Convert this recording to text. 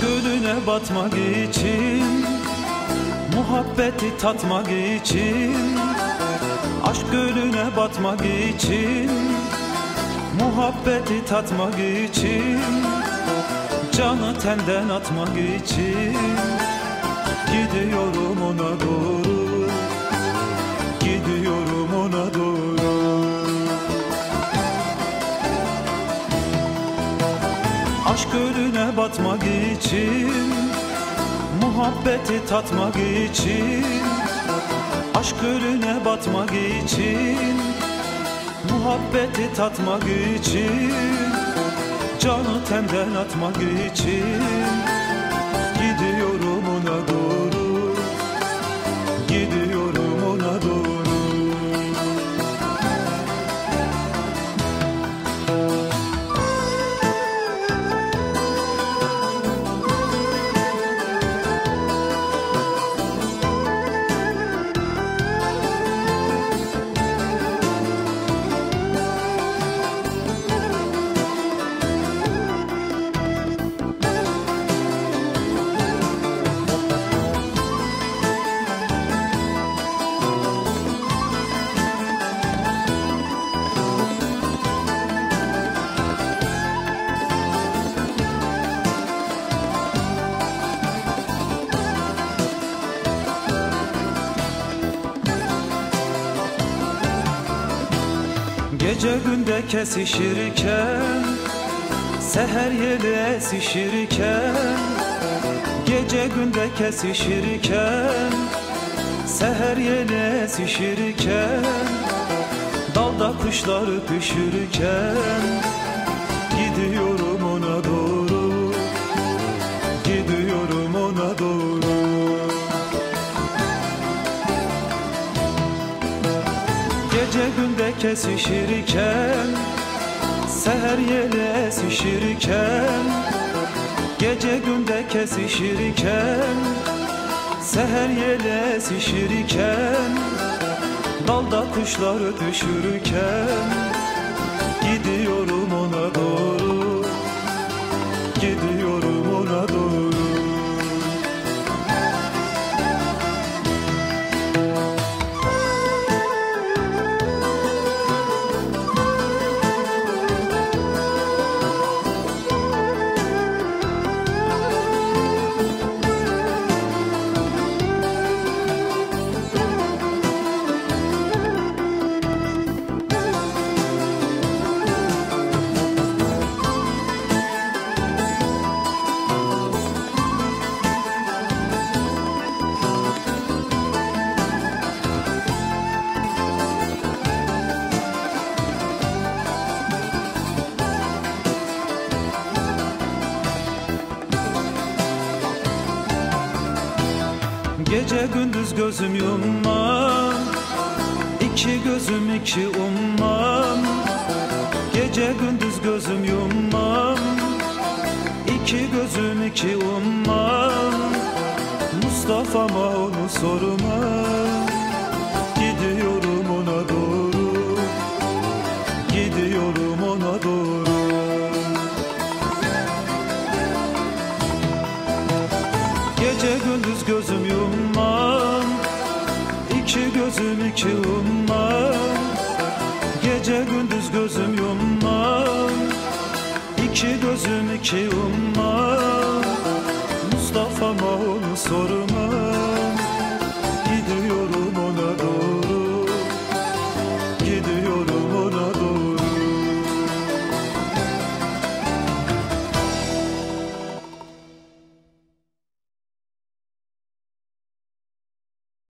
gölüne batmak için Muhabbeti tatmak için Aşk gölüne batmak için Muhabbeti tatmak için Canı tenden atmak için Gidiyorum ona doğru Gidiyorum Aşk gölüne batmak için Muhabbeti tatmak için Aşk gölüne batmak için Muhabbeti tatmak için Canı tenden atmak için Gidiyorum Gece günde kesişirken Seher yeli esişirken Gece günde kesişirken Seher yeli esişirken Dalda kuşlar öpüşürken Gece günde kesişirken Seher yeli esişirken Gece günde kesişirken Seher yeli esişirken Dalda kuşlar ötüşürken Gidiyorum Gece gündüz gözüm yummam. İki gözüm iki ummam. Gece gündüz gözüm yummam. İki gözüm iki ummam. Mustafa'ma onu sorma. Gidiyorum ona doğru. Gidiyorum ona doğru. Gece gündüz gözüm iki ummam Gece gündüz gözüm yummam İki gözüm iki ummam Mustafa'ma onu sorma